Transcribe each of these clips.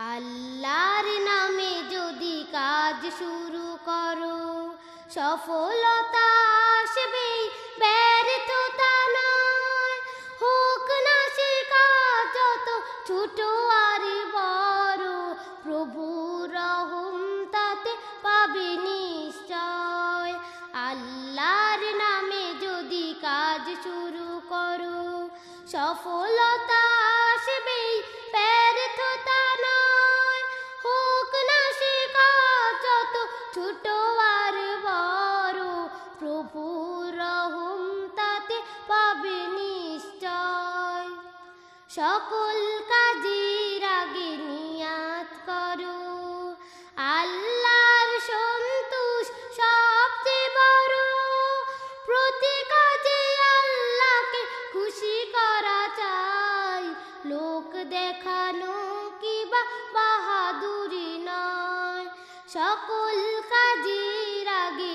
আল্লাহর নামে যদি কাজ শুরু করো, সফলতা আসবে, ব্যর্থতা নয়। হোক না সে কাজ, যত ছোট আর বড়, প্রভু রহম তাতে পাবে নিশ্চয়। আল্লাহর নামে যদি কাজ শুরু করো, সফলতা সকল কাজের আগে নিয়াত করো। আল্লাহর সন্তোষ সবচেয়ে বড়। প্রতি কাজে আল্লাহকে খুশি করা চাই। লোক দেখানো কিবা বাহাদুরি নয়। সকল কাজের আগে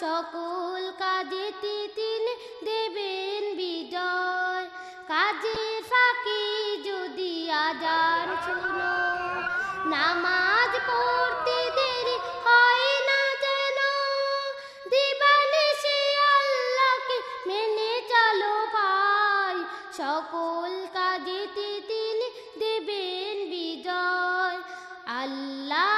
সকল কাজেতে তিনি দেবেন বিজয়। কাজের ফাঁকি যদি আজান শুনো, নামাজ পড়তে দেরি হয় না যেন। দিবানিশি আল্লাহকে মেনে চলো ভাই। সকল কাজেতে তিনি দেবেন বিজয়। আল্লাহর